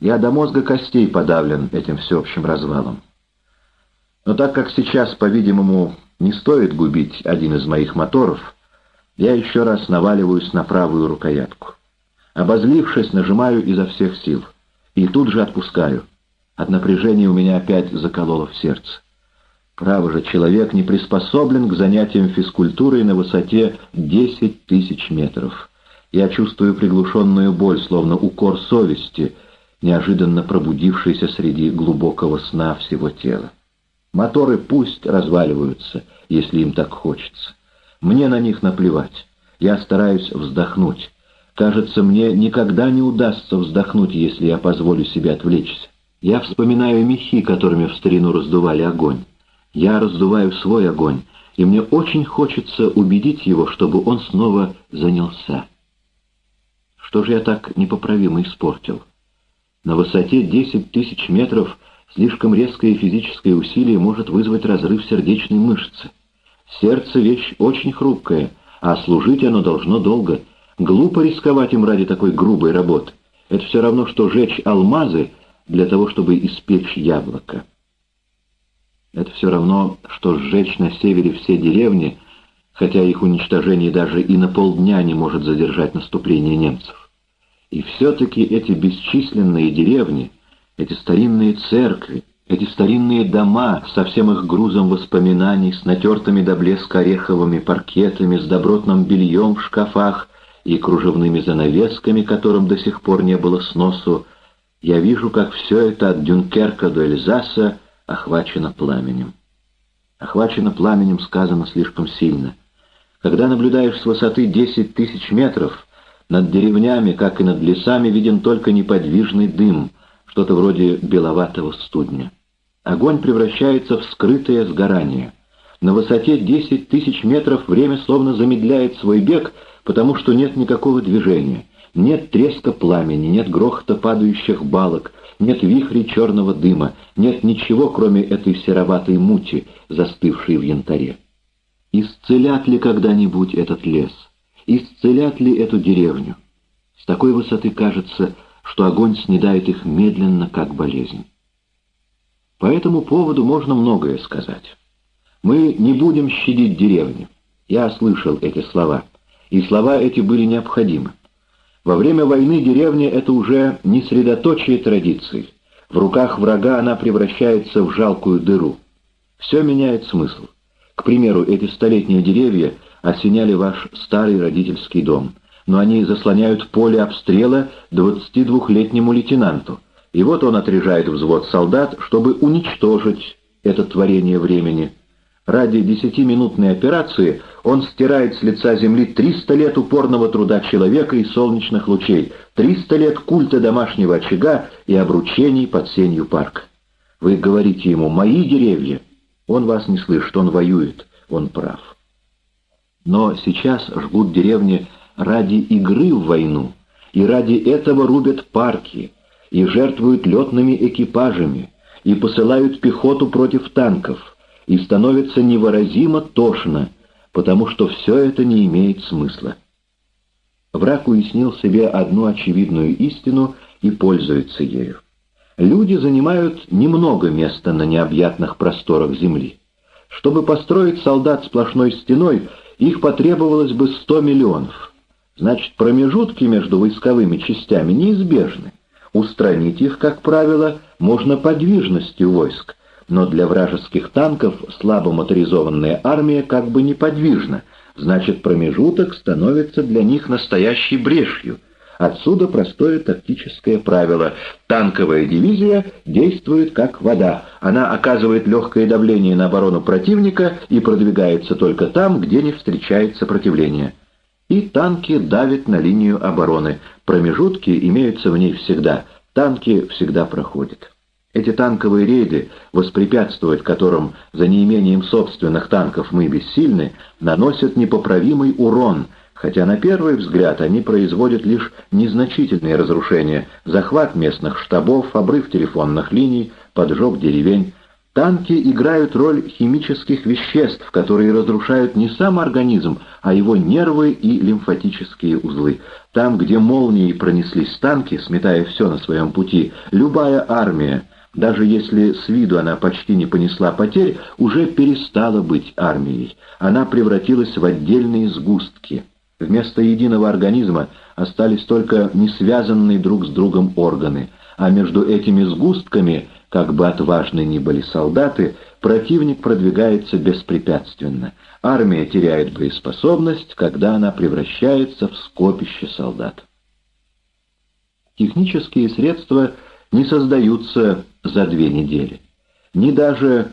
Я до мозга костей подавлен этим всеобщим развалом. Но так как сейчас, по-видимому, не стоит губить один из моих моторов, я еще раз наваливаюсь на правую рукоятку. Обозлившись, нажимаю изо всех сил. И тут же отпускаю. От напряжения у меня опять закололо в сердце. Право же, человек не приспособлен к занятиям физкультурой на высоте 10 тысяч метров. Я чувствую приглушенную боль, словно укор совести, неожиданно пробудившийся среди глубокого сна всего тела. Моторы пусть разваливаются, если им так хочется. Мне на них наплевать. Я стараюсь вздохнуть. Кажется, мне никогда не удастся вздохнуть, если я позволю себе отвлечься. Я вспоминаю мехи, которыми в старину раздували огонь. Я раздуваю свой огонь, и мне очень хочется убедить его, чтобы он снова занялся. Что же я так непоправимо испортил? На высоте 10 тысяч метров слишком резкое физическое усилие может вызвать разрыв сердечной мышцы. Сердце — вещь очень хрупкая, а служить оно должно долго. Глупо рисковать им ради такой грубой работы. Это все равно, что жечь алмазы для того, чтобы испечь яблоко. Это все равно, что сжечь на севере все деревни, хотя их уничтожение даже и на полдня не может задержать наступление немцев. И все-таки эти бесчисленные деревни, эти старинные церкви, эти старинные дома со всем их грузом воспоминаний, с натертыми до блеска ореховыми паркетами, с добротным бельем в шкафах и кружевными занавесками, которым до сих пор не было сносу, я вижу, как все это от Дюнкерка до Эльзаса охвачено пламенем. Охвачено пламенем сказано слишком сильно. Когда наблюдаешь с высоты 10 тысяч метров, над деревнями, как и над лесами, виден только неподвижный дым, что-то вроде беловатого студня. Огонь превращается в скрытое сгорание. На высоте 10 тысяч метров время словно замедляет свой бег, потому что нет никакого движения. Нет треска пламени, нет грохота падающих балок, нет вихрей черного дыма, нет ничего, кроме этой сероватой мути, застывшей в янтаре. Исцелят ли когда-нибудь этот лес? Исцелят ли эту деревню? С такой высоты кажется, что огонь снедает их медленно, как болезнь. По этому поводу можно многое сказать. Мы не будем щадить деревню. Я слышал эти слова, и слова эти были необходимы. Во время войны деревня — это уже не средоточие традиций. В руках врага она превращается в жалкую дыру. Все меняет смысл. К примеру, эти столетние деревья осеняли ваш старый родительский дом, но они заслоняют поле обстрела 22-летнему лейтенанту. И вот он отряжает взвод солдат, чтобы уничтожить это творение времени — Ради десятиминутной операции он стирает с лица земли 300 лет упорного труда человека и солнечных лучей, 300 лет культа домашнего очага и обручений под сенью парка. Вы говорите ему «мои деревья». Он вас не слышит, он воюет, он прав. Но сейчас жгут деревни ради игры в войну, и ради этого рубят парки, и жертвуют летными экипажами, и посылают пехоту против танков — и становится невыразимо тошно, потому что все это не имеет смысла. Враг уяснил себе одну очевидную истину и пользуется ею. Люди занимают немного места на необъятных просторах земли. Чтобы построить солдат сплошной стеной, их потребовалось бы 100 миллионов. Значит, промежутки между войсковыми частями неизбежны. Устранить их, как правило, можно подвижностью войск, но для вражеских танков слабо моторизованная армия как бы неподвижна, значит промежуток становится для них настоящей брешью. Отсюда простое тактическое правило. Танковая дивизия действует как вода. Она оказывает легкое давление на оборону противника и продвигается только там, где не встречает сопротивления. И танки давят на линию обороны. Промежутки имеются в ней всегда. Танки всегда проходят. Эти танковые рейды, воспрепятствовать которым за неимением собственных танков мы бессильны, наносят непоправимый урон, хотя на первый взгляд они производят лишь незначительные разрушения, захват местных штабов, обрыв телефонных линий, поджог деревень. Танки играют роль химических веществ, которые разрушают не сам организм, а его нервы и лимфатические узлы. Там, где молнией пронеслись танки, сметая все на своем пути, любая армия, даже если с виду она почти не понесла потерь, уже перестала быть армией. Она превратилась в отдельные сгустки. Вместо единого организма остались только не связанные друг с другом органы, а между этими сгустками – как бы отважны ни были солдаты, противник продвигается беспрепятственно. Армия теряет боеспособность, когда она превращается в скопище солдат. Технические средства не создаются за две недели. Ни даже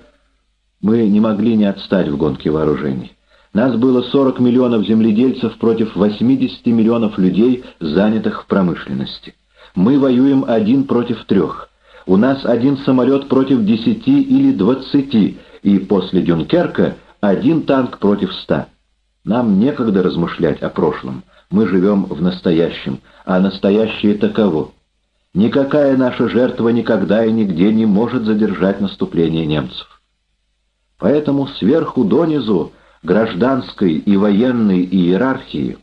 мы не могли не отстать в гонке вооружений. Нас было 40 миллионов земледельцев против 80 миллионов людей, занятых в промышленности. Мы воюем один против трех – у нас один самолет против десяти или двадцати, и после Дюнкерка один танк против ста. Нам некогда размышлять о прошлом. Мы живем в настоящем, а настоящее таково. Никакая наша жертва никогда и нигде не может задержать наступление немцев. Поэтому сверху донизу гражданской и военной иерархии,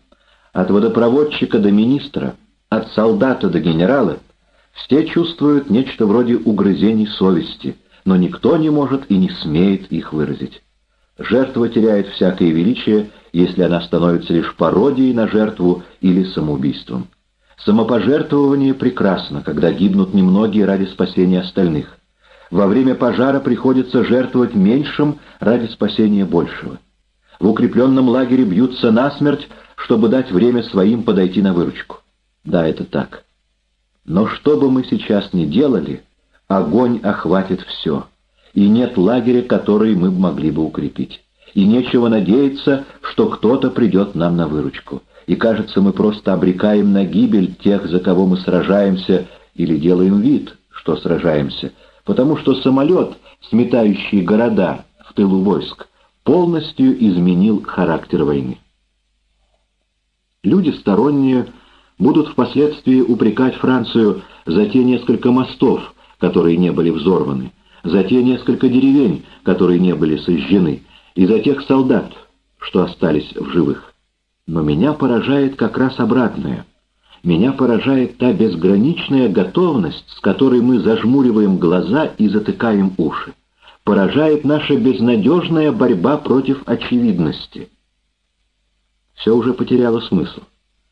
от водопроводчика до министра, от солдата до генерала – все чувствуют нечто вроде угрызений совести, но никто не может и не смеет их выразить. Жертва теряет всякое величие, если она становится лишь пародией на жертву или самоубийством. Самопожертвование прекрасно, когда гибнут немногие ради спасения остальных. Во время пожара приходится жертвовать меньшим ради спасения большего. В укрепленном лагере бьются насмерть, чтобы дать время своим подойти на выручку. Да, это так. Но что бы мы сейчас ни делали, огонь охватит все, и нет лагеря, который мы могли бы укрепить. И нечего надеяться, что кто-то придет нам на выручку. И кажется, мы просто обрекаем на гибель тех, за кого мы сражаемся, или делаем вид, что сражаемся, потому что самолет, сметающий города в тылу войск, полностью изменил характер войны. Люди сторонние будут впоследствии упрекать Францию за те несколько мостов, которые не были взорваны, за те несколько деревень, которые не были сожжены, и за тех солдат, что остались в живых. Но меня поражает как раз обратное. Меня поражает та безграничная готовность, с которой мы зажмуриваем глаза и затыкаем уши. Поражает наша безнадежная борьба против очевидности. Все уже потеряло смысл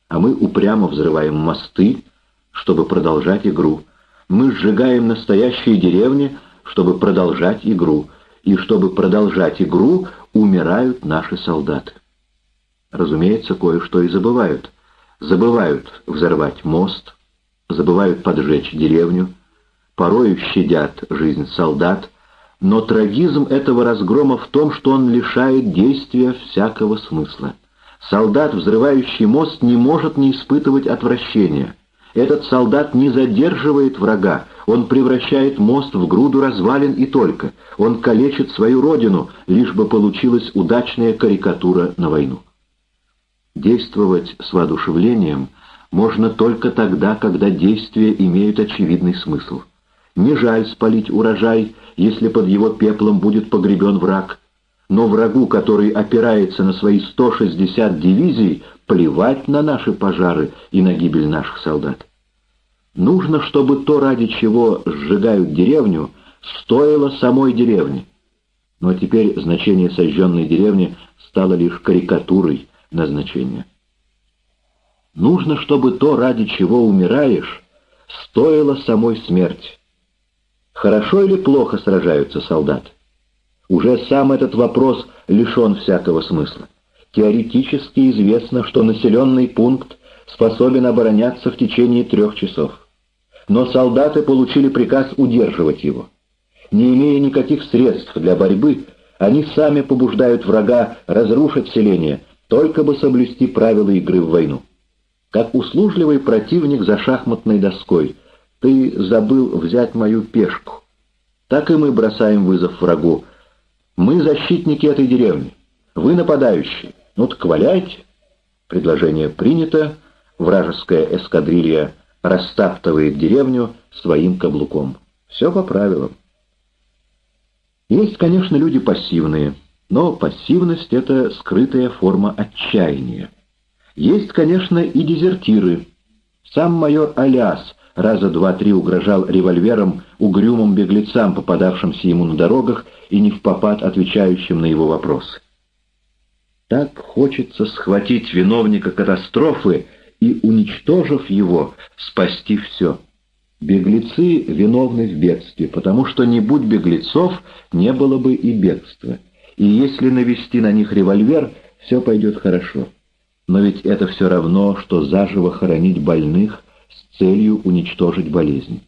а мы упрямо взрываем мосты, чтобы продолжать игру. Мы сжигаем настоящие деревни, чтобы продолжать игру. И чтобы продолжать игру, умирают наши солдаты. Разумеется, кое-что и забывают. Забывают взорвать мост, забывают поджечь деревню, порою щадят жизнь солдат, но трагизм этого разгрома в том, что он лишает действия всякого смысла. Солдат, взрывающий мост, не может не испытывать отвращения. Этот солдат не задерживает врага, он превращает мост в груду развалин и только. Он калечит свою родину, лишь бы получилась удачная карикатура на войну. Действовать с воодушевлением можно только тогда, когда действия имеют очевидный смысл. Не жаль спалить урожай, если под его пеплом будет погребен враг, но врагу, который опирается на свои 160 дивизий, плевать на наши пожары и на гибель наших солдат. Нужно, чтобы то, ради чего сжигают деревню, стоило самой деревни. Но теперь значение сожженной деревни стало лишь карикатурой назначения. Нужно, чтобы то, ради чего умираешь, стоило самой смерти. Хорошо или плохо сражаются солдаты? Уже сам этот вопрос лишен всякого смысла. Теоретически известно, что населенный пункт способен обороняться в течение трех часов. Но солдаты получили приказ удерживать его. Не имея никаких средств для борьбы, они сами побуждают врага разрушить селение, только бы соблюсти правила игры в войну. Как услужливый противник за шахматной доской, ты забыл взять мою пешку. Так и мы бросаем вызов врагу, мы защитники этой деревни. Вы нападающие. Ну так валяйте. Предложение принято. Вражеская эскадрилья растаптывает деревню своим каблуком. Все по правилам. Есть, конечно, люди пассивные, но пассивность — это скрытая форма отчаяния. Есть, конечно, и дезертиры. Сам майор Аляс раза два-три угрожал револьвером угрюмым беглецам, попадавшимся ему на дорогах и не в попад отвечающим на его вопросы. Так хочется схватить виновника катастрофы и, уничтожив его, спасти все. Беглецы виновны в бедстве, потому что не будь беглецов, не было бы и бегства. И если навести на них револьвер, все пойдет хорошо. Но ведь это все равно, что заживо хоронить больных с целью уничтожить болезнь.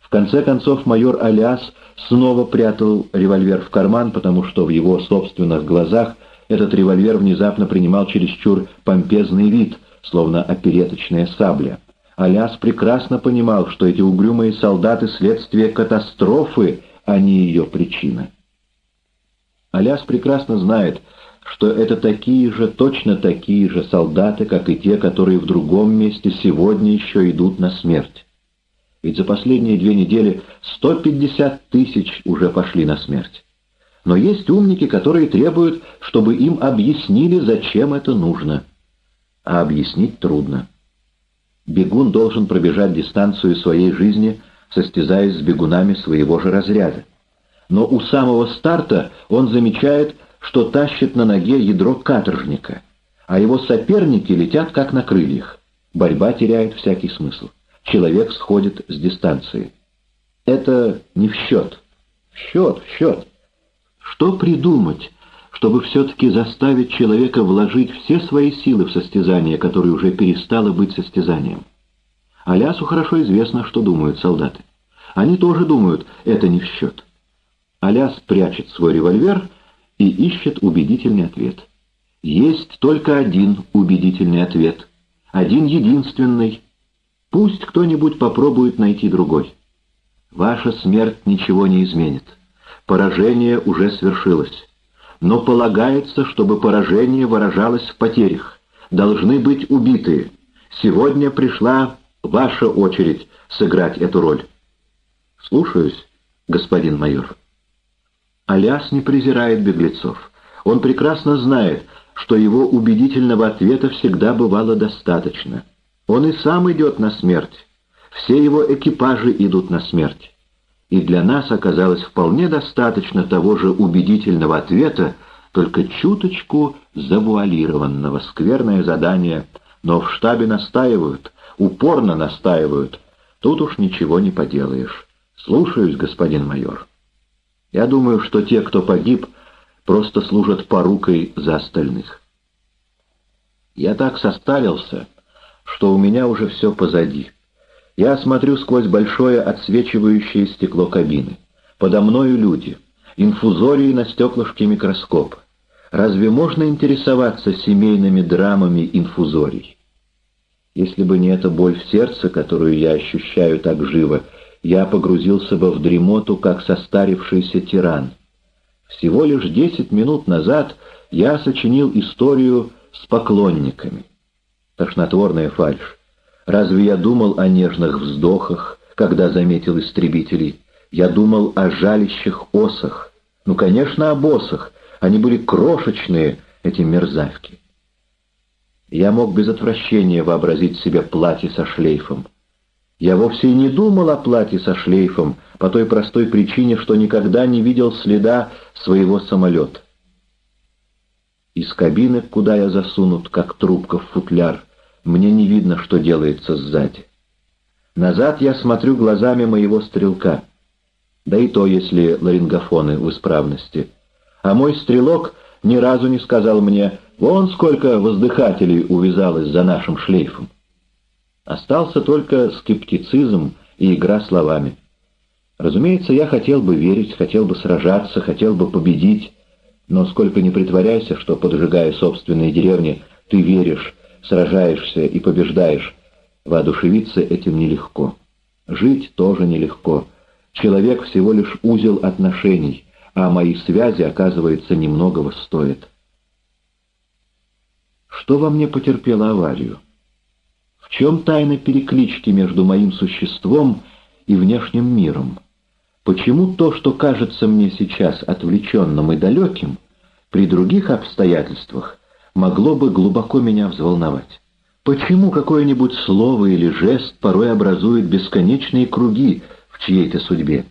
В конце концов майор Аляс снова прятал револьвер в карман, потому что в его собственных глазах этот револьвер внезапно принимал чересчур помпезный вид, словно опереточная сабля. Аляс прекрасно понимал, что эти угрюмые солдаты — следствие катастрофы, а не ее причина. Аляс прекрасно знает, что это такие же, точно такие же солдаты, как и те, которые в другом месте сегодня еще идут на смерть. Ведь за последние две недели 150 тысяч уже пошли на смерть. Но есть умники, которые требуют, чтобы им объяснили, зачем это нужно. А объяснить трудно. Бегун должен пробежать дистанцию своей жизни, состязаясь с бегунами своего же разряда. Но у самого старта он замечает, что тащит на ноге ядро каторжника, а его соперники летят как на крыльях. Борьба теряет всякий смысл. Человек сходит с дистанции. Это не в счет. В счет, в счет. Что придумать, чтобы все-таки заставить человека вложить все свои силы в состязание, которое уже перестало быть состязанием? Алясу хорошо известно, что думают солдаты. Они тоже думают, это не в счет. Аляс прячет свой револьвер и ищет убедительный ответ. Есть только один убедительный ответ. Один единственный. Пусть кто-нибудь попробует найти другой. Ваша смерть ничего не изменит. Поражение уже свершилось. Но полагается, чтобы поражение выражалось в потерях. Должны быть убитые. Сегодня пришла ваша очередь сыграть эту роль. Слушаюсь, господин майор. Аляс не презирает беглецов. Он прекрасно знает, что его убедительного ответа всегда бывало достаточно. Он и сам идет на смерть. Все его экипажи идут на смерть и для нас оказалось вполне достаточно того же убедительного ответа, только чуточку завуалированного. Скверное задание, но в штабе настаивают, упорно настаивают. Тут уж ничего не поделаешь. Слушаюсь, господин майор. Я думаю, что те, кто погиб, просто служат порукой за остальных. Я так состарился, что у меня уже все позади. Я смотрю сквозь большое отсвечивающее стекло кабины. Подо мною люди. Инфузории на стеклышке микроскопа. Разве можно интересоваться семейными драмами инфузорий? Если бы не эта боль в сердце, которую я ощущаю так живо, я погрузился бы в дремоту, как состарившийся тиран. Всего лишь десять минут назад я сочинил историю с поклонниками. Тошнотворная фальшь. Разве я думал о нежных вздохах, когда заметил истребителей? Я думал о жалящих осах. Ну, конечно, об осах. Они были крошечные, эти мерзавки. Я мог без отвращения вообразить себе платье со шлейфом. Я вовсе и не думал о платье со шлейфом по той простой причине, что никогда не видел следа своего самолета. Из кабины, куда я засунут, как трубка в футляр, мне не видно, что делается сзади. Назад я смотрю глазами моего стрелка. Да и то, если ларингофоны в исправности. А мой стрелок ни разу не сказал мне, вон сколько воздыхателей увязалось за нашим шлейфом. Остался только скептицизм и игра словами. Разумеется, я хотел бы верить, хотел бы сражаться, хотел бы победить, но сколько не притворяйся, что, поджигая собственные деревни, ты веришь, сражаешься и побеждаешь. Воодушевиться этим нелегко. Жить тоже нелегко. Человек всего лишь узел отношений, а мои связи, оказывается, немногого стоят. Что во мне потерпело аварию? Чем тайна переклички между моим существом и внешним миром? почему то, что кажется мне сейчас отвлеченным и далеким, при других обстоятельствах могло бы глубоко меня взволновать? Почему какое-нибудь слово или жест порой образует бесконечные круги в чьей-то судьбе?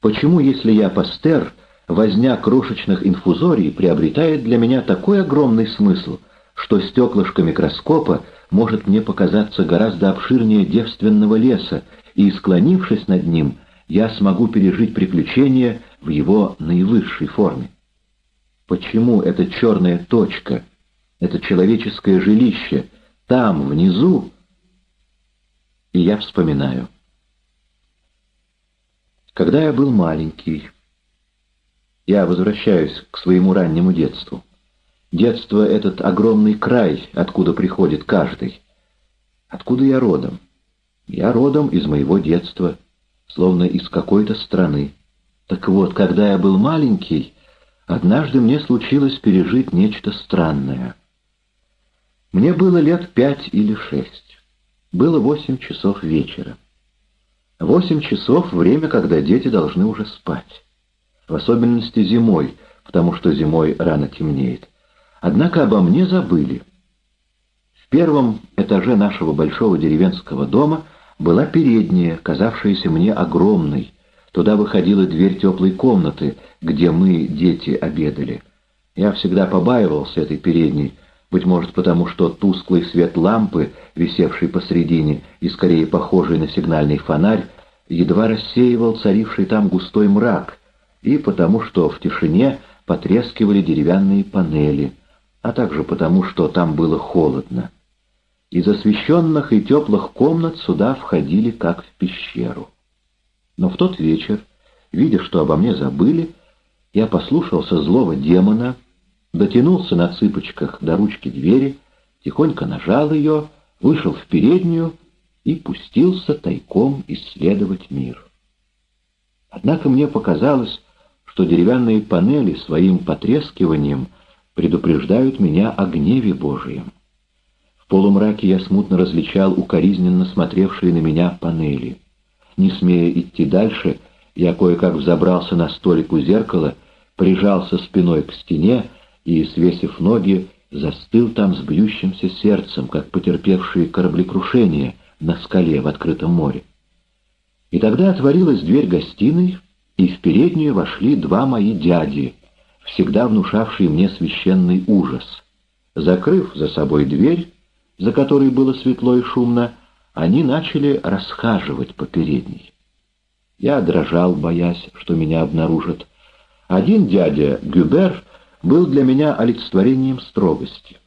Почему, если я пастер, возня крошечных инфузорий приобретает для меня такой огромный смысл, что стеклышко микроскопа может мне показаться гораздо обширнее девственного леса, и, склонившись над ним, я смогу пережить приключение в его наивысшей форме? Почему эта черная точка, это человеческое жилище — там, внизу, и я вспоминаю. Когда я был маленький, я возвращаюсь к своему раннему детству. Детство — этот огромный край, откуда приходит каждый. Откуда я родом? Я родом из моего детства, словно из какой-то страны. Так вот, когда я был маленький, однажды мне случилось пережить нечто странное — мне было лет пять или шесть. Было восемь часов вечера. Восемь часов — время, когда дети должны уже спать. В особенности зимой, потому что зимой рано темнеет. Однако обо мне забыли. В первом этаже нашего большого деревенского дома была передняя, казавшаяся мне огромной. Туда выходила дверь теплой комнаты, где мы, дети, обедали. Я всегда побаивался этой передней, быть может потому, что тусклый свет лампы, висевший посредине и скорее похожий на сигнальный фонарь, едва рассеивал царивший там густой мрак, и потому, что в тишине потрескивали деревянные панели, а также потому, что там было холодно. Из освещенных и теплых комнат сюда входили как в пещеру. Но в тот вечер, видя, что обо мне забыли, я послушался злого демона, дотянулся на цыпочках до ручки двери, тихонько нажал ее, вышел в переднюю и пустился тайком исследовать мир. Однако мне показалось, что деревянные панели своим потрескиванием предупреждают меня о гневе Божием. В полумраке я смутно различал укоризненно смотревшие на меня панели. Не смея идти дальше, я кое-как взобрался на столик у зеркала, прижался спиной к стене и, свесив ноги, застыл там с бьющимся сердцем, как потерпевшие кораблекрушение на скале в открытом море. И тогда отворилась дверь гостиной, и в переднюю вошли два мои дяди, всегда внушавшие мне священный ужас. Закрыв за собой дверь, за которой было светло и шумно, они начали расхаживать по передней. Я дрожал, боясь, что меня обнаружат. Один дядя, Гюбер, был для меня олицетворением строгости,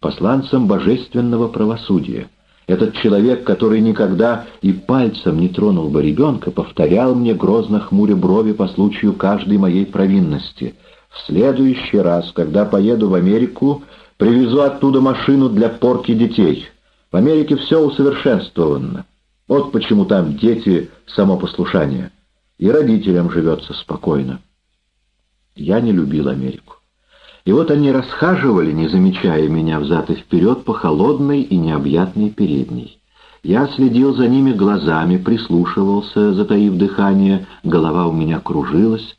посланцем божественного правосудия. Этот человек, который никогда и пальцем не тронул бы ребенка, повторял мне, грозно хмуря брови по случаю каждой моей провинности. «В следующий раз, когда поеду в Америку, привезу оттуда машину для порки детей. В Америке все усовершенствовано. Вот почему там дети — само послушание. И родителям живется спокойно». Я не любил Америку. И вот они расхаживали, не замечая меня взад и вперед по холодной и необъятной передней. Я следил за ними глазами, прислушивался, затаив дыхание, голова у меня кружилась.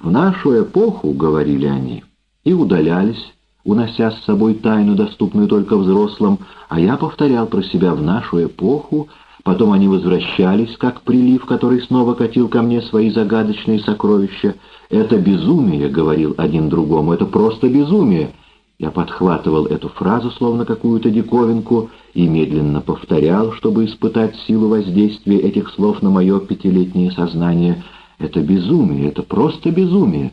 «В нашу эпоху», — говорили они, и удалялись, унося с собой тайну, доступную только взрослым, а я повторял про себя «в нашу эпоху», потом они возвращались, как прилив, который снова катил ко мне свои загадочные сокровища — «Это безумие», — говорил один другому, — «это просто безумие». Я подхватывал эту фразу, словно какую-то диковинку, и медленно повторял, чтобы испытать силу воздействия этих слов на мое пятилетнее сознание. «Это безумие, это просто безумие».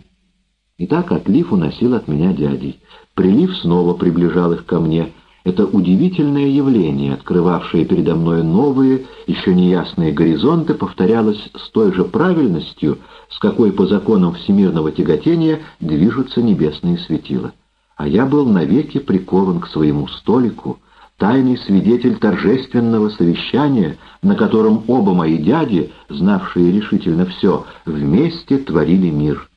И так отлив уносил от меня дядей. Прилив снова приближал их ко мне — это удивительное явление, открывавшее передо мной новые, еще неясные горизонты, повторялось с той же правильностью, с какой по законам всемирного тяготения движутся небесные светила. А я был навеки прикован к своему столику, тайный свидетель торжественного совещания, на котором оба мои дяди, знавшие решительно все, вместе творили мир.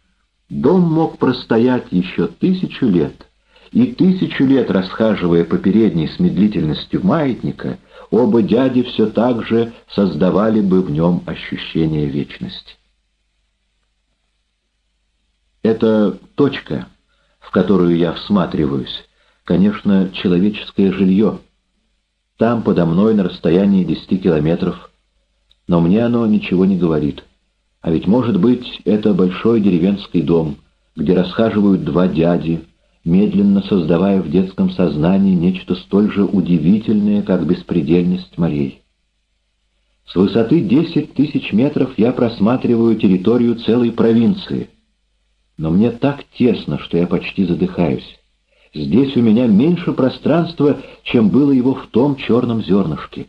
Дом мог простоять еще тысячу лет, и тысячу лет расхаживая по передней с медлительностью маятника, оба дяди все так же создавали бы в нем ощущение вечности. Это точка, в которую я всматриваюсь. Конечно, человеческое жилье. Там, подо мной, на расстоянии десяти километров. Но мне оно ничего не говорит. А ведь, может быть, это большой деревенский дом, где расхаживают два дяди, медленно создавая в детском сознании нечто столь же удивительное, как беспредельность морей. С высоты 10 тысяч метров я просматриваю территорию целой провинции. Но мне так тесно, что я почти задыхаюсь. Здесь у меня меньше пространства, чем было его в том черном зернышке.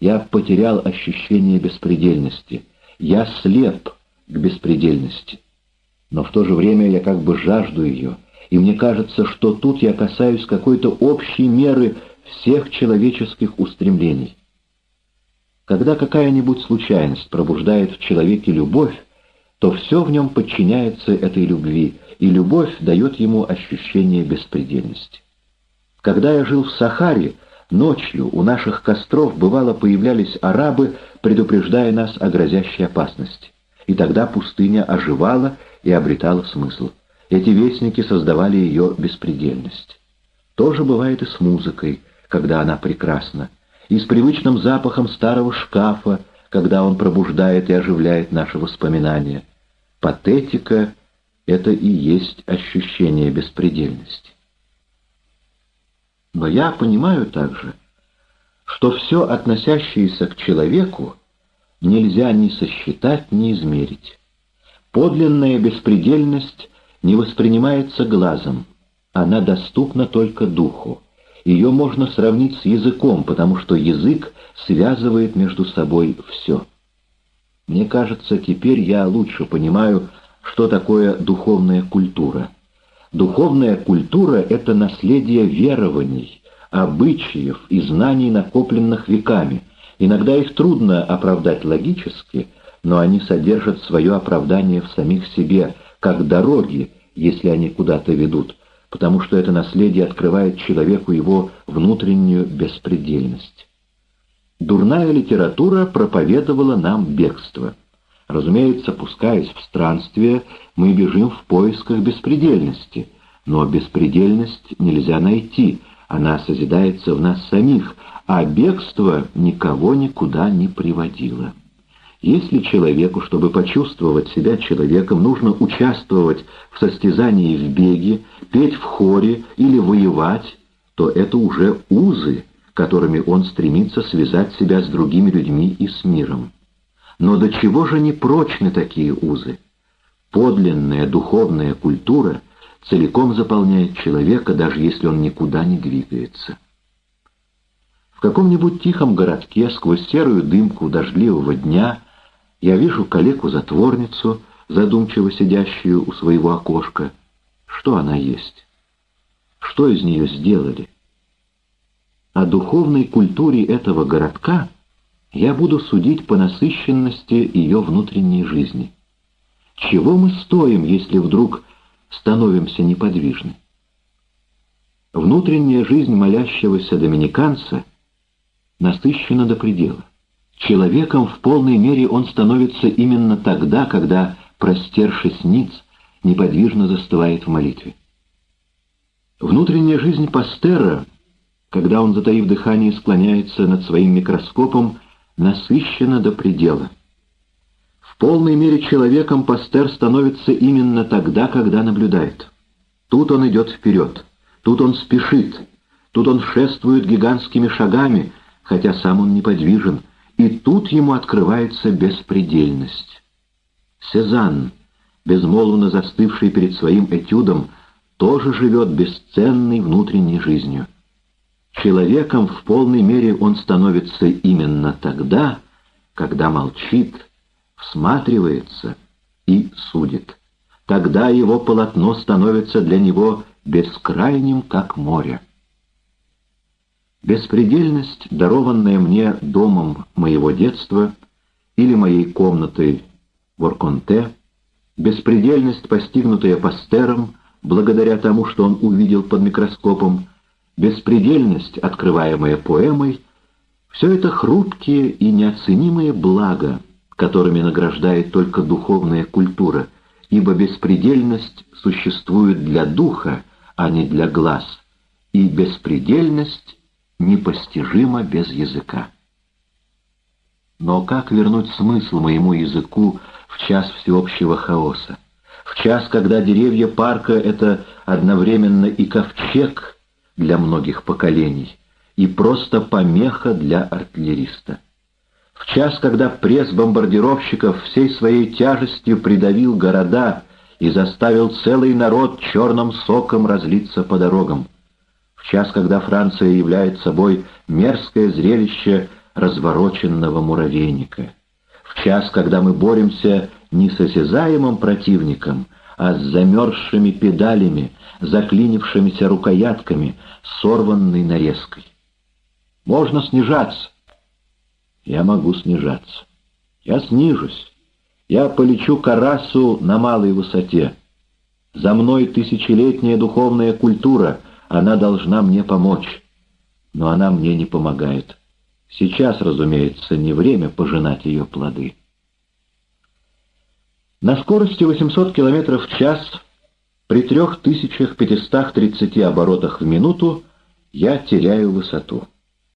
Я потерял ощущение беспредельности. Я слеп к беспредельности. Но в то же время я как бы жажду ее, и мне кажется, что тут я касаюсь какой-то общей меры всех человеческих устремлений. Когда какая-нибудь случайность пробуждает в человеке любовь, то все в нем подчиняется этой любви, и любовь дает ему ощущение беспредельности. Когда я жил в Сахаре, ночью у наших костров бывало появлялись арабы, предупреждая нас о грозящей опасности. И тогда пустыня оживала и обретала смысл. Эти вестники создавали ее беспредельность. То же бывает и с музыкой, когда она прекрасна, и с привычным запахом старого шкафа, когда он пробуждает и оживляет наши воспоминания. Патетика — это и есть ощущение беспредельности. Но я понимаю также, что все, относящееся к человеку, нельзя ни сосчитать, ни измерить. Подлинная беспредельность не воспринимается глазом, она доступна только духу. Ее можно сравнить с языком, потому что язык связывает между собой все. Мне кажется, теперь я лучше понимаю, что такое духовная культура. Духовная культура — это наследие верований, обычаев и знаний, накопленных веками. Иногда их трудно оправдать логически, но они содержат свое оправдание в самих себе, как дороги, если они куда-то ведут, потому что это наследие открывает человеку его внутреннюю беспредельность. Дурная литература проповедовала нам бегство. Разумеется, пускаясь в странствие, мы бежим в поисках беспредельности, но беспредельность нельзя найти, она созидается в нас самих, а бегство никого никуда не приводило. Если человеку, чтобы почувствовать себя человеком, нужно участвовать в состязании в беге, петь в хоре или воевать, то это уже узы, которыми он стремится связать себя с другими людьми и с миром. Но до чего же не прочны такие узы? Подлинная духовная культура целиком заполняет человека, даже если он никуда не двигается. В каком-нибудь тихом городке сквозь серую дымку дождливого дня я вижу калеку-затворницу, задумчиво сидящую у своего окошка. Что она есть? Что из нее сделали? О духовной культуре этого городка я буду судить по насыщенности ее внутренней жизни. Чего мы стоим, если вдруг становимся неподвижны? Внутренняя жизнь молящегося доминиканца насыщена до предела. Человеком в полной мере он становится именно тогда, когда, простершись ниц, неподвижно застывает в молитве. Внутренняя жизнь Пастера, когда он, затаив дыхание, склоняется над своим микроскопом, насыщена до предела. В полной мере человеком Пастер становится именно тогда, когда наблюдает. Тут он идет вперед, тут он спешит, тут он шествует гигантскими шагами, хотя сам он неподвижен, и тут ему открывается беспредельность. Сезанн, безмолвно застывший перед своим этюдом, тоже живет бесценной внутренней жизнью. Человеком в полной мере он становится именно тогда, когда молчит, всматривается и судит. Тогда его полотно становится для него бескрайним, как море. Беспредельность, дарованная мне домом моего детства или моей комнатой в Орконте, беспредельность, постигнутая Пастером, благодаря тому, что он увидел под микроскопом, беспредельность, открываемая поэмой, все это хрупкие и неоценимые блага, которыми награждает только духовная культура, ибо беспредельность существует для духа, а не для глаз, и беспредельность непостижима без языка. Но как вернуть смысл моему языку в час всеобщего хаоса? В час, когда деревья парка — это одновременно и ковчег для многих поколений, и просто помеха для артиллериста. В час, когда пресс бомбардировщиков всей своей тяжестью придавил города и заставил целый народ черным соком разлиться по дорогам. В час, когда Франция является собой мерзкое зрелище развороченного муравейника. В час, когда мы боремся не с осязаемым противником, а с замерзшими педалями, заклинившимися рукоятками, сорванной нарезкой. Можно снижаться. Я могу снижаться. Я снижусь. Я полечу к Арасу на малой высоте. За мной тысячелетняя духовная культура, она должна мне помочь. Но она мне не помогает. Сейчас, разумеется, не время пожинать ее плоды. На скорости 800 км в час при 3530 оборотах в минуту я теряю высоту.